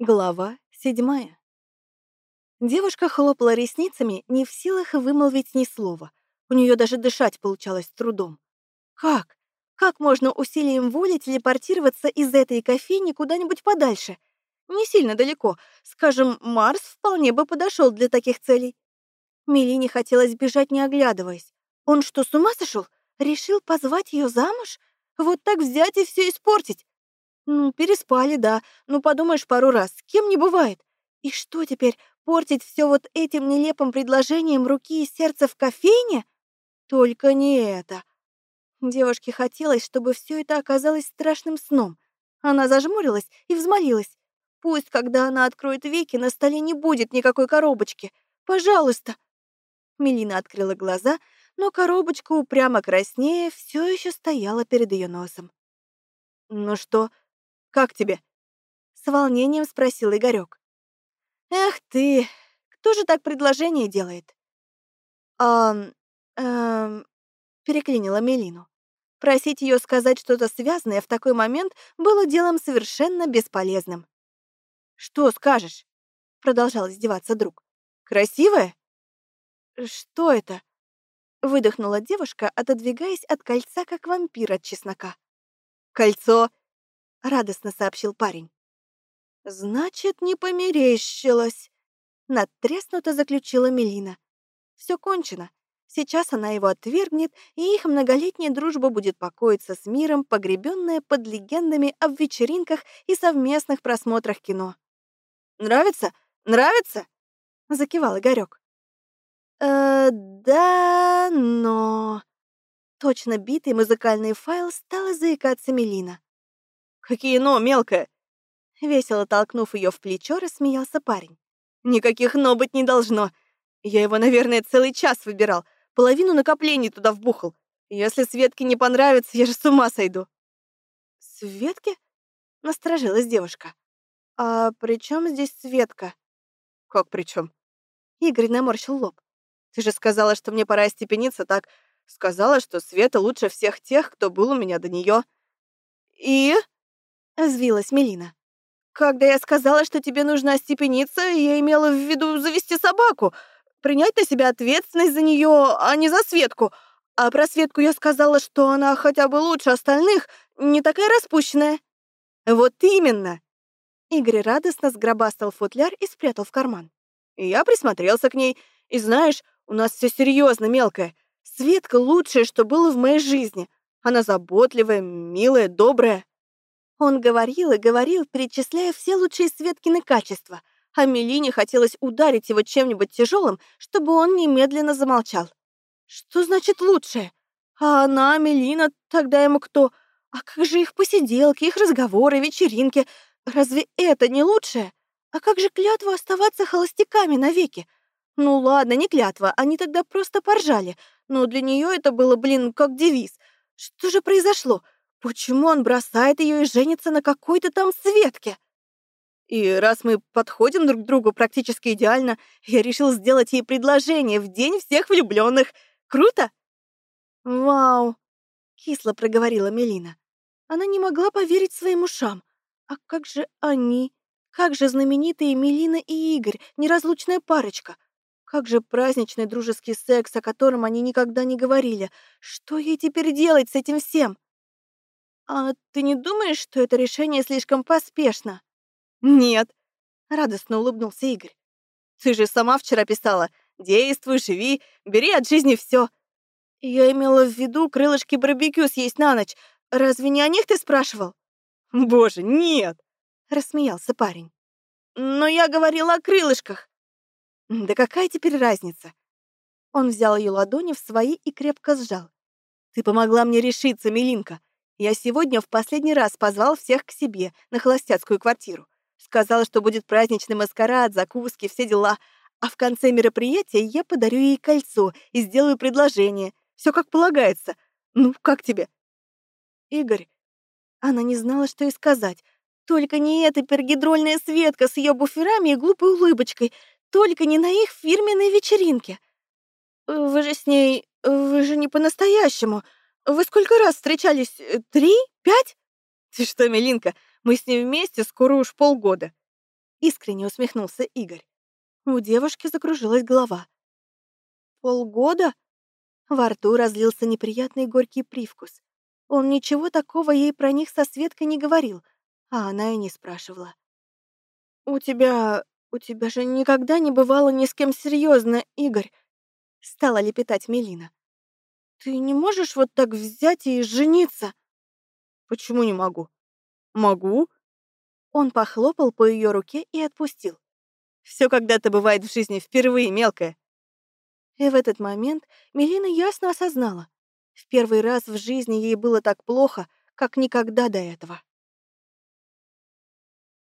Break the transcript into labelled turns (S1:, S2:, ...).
S1: Глава седьмая. Девушка хлопала ресницами, не в силах вымолвить ни слова. У нее даже дышать получалось трудом. Как? Как можно усилием воли телепортироваться из этой кофейни куда-нибудь подальше? Не сильно далеко. Скажем, Марс вполне бы подошел для таких целей. Мелине хотелось бежать, не оглядываясь. Он что, с ума сошел? Решил позвать ее замуж? Вот так взять и все испортить? Ну, переспали, да. Ну, подумаешь пару раз, с кем не бывает. И что теперь, портить все вот этим нелепым предложением руки и сердца в кофейне? Только не это. Девушке хотелось, чтобы все это оказалось страшным сном. Она зажмурилась и взмолилась. Пусть, когда она откроет веки, на столе не будет никакой коробочки. Пожалуйста. Мелина открыла глаза, но коробочка, упрямо краснее, все еще стояла перед ее носом. «Ну что, как тебе?» С волнением спросил Игорек. «Эх ты, кто же так предложение делает?» «Ам... эм...» переклинила Мелину. Просить ее сказать что-то связанное в такой момент было делом совершенно бесполезным. «Что скажешь?» — продолжал издеваться друг. «Красивая?» «Что это?» — выдохнула девушка, отодвигаясь от кольца, как вампир от чеснока. «Кольцо радостно сообщил парень. Значит, не померещилась. Надтреснуто заключила Мелина. Все кончено. Сейчас она его отвергнет, и их многолетняя дружба будет покоиться с миром, погребенная под легендами об вечеринках и совместных просмотрах кино. «Нравится? Нравится?» — закивал Игорёк. «Э, да, но...» Точно битый музыкальный файл стала заикаться Мелина. «Какие «но», мелкая?» Весело толкнув ее в плечо, рассмеялся парень. «Никаких «но» быть не должно. Я его, наверное, целый час выбирал. Половину накоплений туда вбухал. Если Светке не понравится, я же с ума сойду». «Светке?» — насторожилась девушка. «А при чем здесь Светка?» «Как при чем? Игорь наморщил лоб. «Ты же сказала, что мне пора остепениться, так? Сказала, что Света лучше всех тех, кто был у меня до нее. «И?» — взвилась Мелина. «Когда я сказала, что тебе нужно остепениться, я имела в виду завести собаку, принять на себя ответственность за нее, а не за Светку. А про Светку я сказала, что она хотя бы лучше остальных, не такая распущенная». «Вот именно!» Игорь радостно сгробастал футляр и спрятал в карман. я присмотрелся к ней, и знаешь, у нас все серьезно, мелкое. Светка лучшее, что было в моей жизни. Она заботливая, милая, добрая. Он говорил и говорил, перечисляя все лучшие Светкины качества, а Мелине хотелось ударить его чем-нибудь тяжелым, чтобы он немедленно замолчал. Что значит лучшее? А она, Мелина, тогда ему кто? А как же их посиделки, их разговоры, вечеринки? Разве это не лучшее? А как же клятва оставаться холостяками навеки? Ну ладно, не клятва, они тогда просто поржали, но для нее это было, блин, как девиз. Что же произошло? Почему он бросает ее и женится на какой-то там Светке? И раз мы подходим друг к другу практически идеально, я решил сделать ей предложение в день всех влюбленных. Круто? Вау, кисло проговорила Мелина. Она не могла поверить своим ушам. А как же они? Как же знаменитые Мелина и Игорь, неразлучная парочка? Как же праздничный дружеский секс, о котором они никогда не говорили? Что ей теперь делать с этим всем? «А ты не думаешь, что это решение слишком поспешно?» «Нет», — радостно улыбнулся Игорь. «Ты же сама вчера писала. Действуй, живи, бери от жизни все. Я имела в виду крылышки барбекю съесть на ночь. Разве не о них ты спрашивал? Боже, нет! Рассмеялся парень. Но я говорила о крылышках. Да какая теперь разница? Он взял ее ладони в свои и крепко сжал. Ты помогла мне решиться, Милинка. Я сегодня в последний раз позвал всех к себе на холостяцкую квартиру. Сказал, что будет праздничный маскарад, закуски, все дела. А в конце мероприятия я подарю ей кольцо и сделаю предложение. Все как полагается. Ну, как тебе? Игорь. Она не знала, что и сказать. Только не эта пергидрольная Светка с ее буферами и глупой улыбочкой. Только не на их фирменной вечеринке. Вы же с ней... Вы же не по-настоящему. Вы сколько раз встречались? Э, три? Пять? Ты что, Мелинка, мы с ней вместе скоро уж полгода. Искренне усмехнулся Игорь. У девушки закружилась голова. Полгода? Во рту разлился неприятный горький привкус. Он ничего такого ей про них со Светкой не говорил, а она и не спрашивала. «У тебя... у тебя же никогда не бывало ни с кем серьезно, Игорь!» Стала лепетать Мелина. «Ты не можешь вот так взять и жениться?» «Почему не могу?» «Могу». Он похлопал по ее руке и отпустил. Все когда-то бывает в жизни впервые, мелкая. И в этот момент Мелина ясно осознала. В первый раз в жизни ей было так плохо, как никогда до этого.